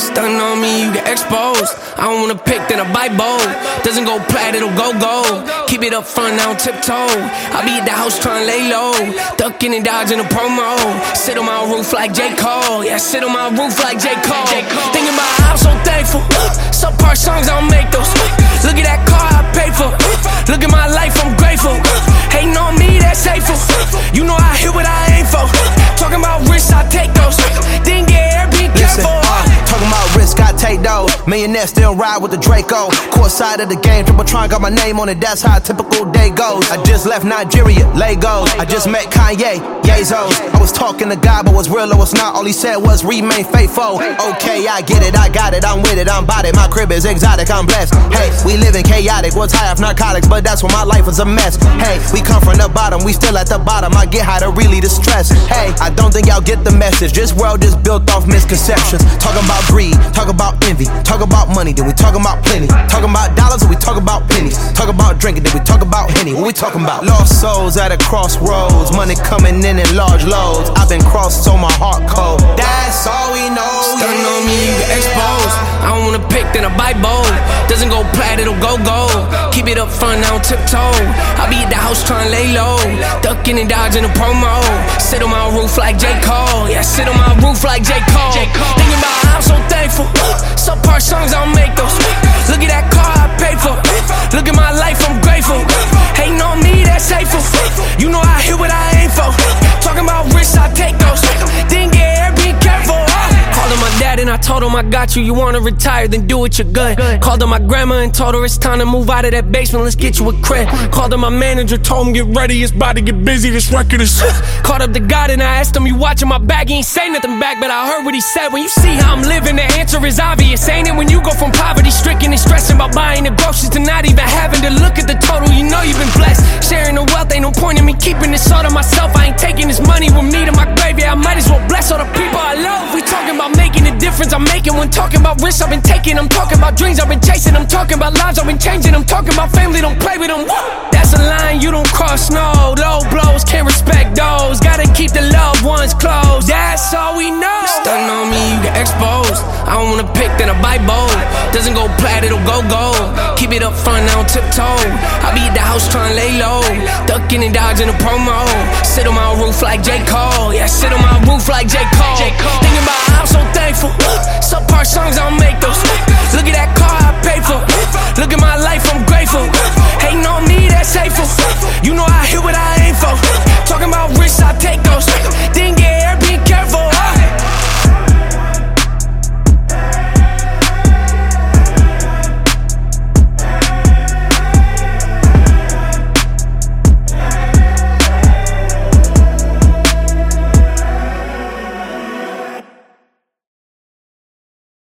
Stunning on me, you get exposed. I don't wanna pick, then I bite bold. Doesn't go plat, it'll go gold. Keep it up front, now tiptoe. I be at the house trying to lay low. Ducking and dodging a promo. Sit on my roof like J. Cole. Yeah, sit on my roof like J. Cole. Thinking about how I'm so thankful. Subpar songs, I don't make those. Look at that car I paid for. Look at my life, I'm grateful. Hating on me, that's hateful. You know I take those. Millionaire still ride with the Draco. Court side of the game, triple tron got my name on it. That's how a typical day goes. I just left Nigeria, Lagos. I just met Kanye, Yazos. I was talking to God, but was real or was not. All he said was remain faithful. Okay, I get it, I got it, I'm with it, I'm about it. My crib is exotic, I'm blessed. Hey, we living chaotic, was high off narcotics, but that's when my life was a mess. Hey, we come from the bottom, we still at the bottom. I get high to really distress. Hey, I don't think y'all get the message. This world is built off misconceptions. Talking about greed, talk about envy, talk about money, then we talking about plenty. Talking about dollars, and we talk about talk about henny. What we talking about? Lost souls at a crossroads, money coming in in large loads. I've been crossed, so my heart cold. That's all we know. Stunning on me, you get exposed. I don't wanna pick, then I buy bold. Doesn't go plat, it'll go gold. Keep it up front, now tiptoe. I be at the house trying to lay low. Ducking and dodging a promo. Sit on my roof like J. Cole. Yeah, sit on my roof like J. Cole. Thinking about how I'm so thankful. Subpar songs, I don't make I told him I got you. You wanna retire, then do it, you're good. Called him my grandma and told her it's time to move out of that basement. Let's get you a crib. Called him my manager, told him get ready, it's about to get busy. This record is. Called up the God and I asked him, You watching my back? He ain't say nothing back, but I heard what he said. When you see how I'm living, the answer is obvious. Ain't it when you go from poverty stricken and stressing about buying the groceries to not even having to look at the total? You know you've been blessed. Sharing the wealth ain't no point in me keeping this all to myself. I ain't taking I'm talking about risks I've been taking. I'm talking about dreams I've been chasing. I'm talking about lives I've been changing. I'm talking about family, don't play with them. That's a line you don't cross, no. Low blows, can't respect those. Gotta keep the loved ones close. That's all we know. Stunning on me, you get exposed. I don't wanna pick, then I bite bold. Doesn't go plat, it'll go gold. Keep it up front, now tiptoe. I be at the house trying to lay low. Ducking and dodging a promo. Sit on my roof like J. Cole. Yeah, sit on my roof like J. Cole. Thinking about that's hateful. You know I hit what I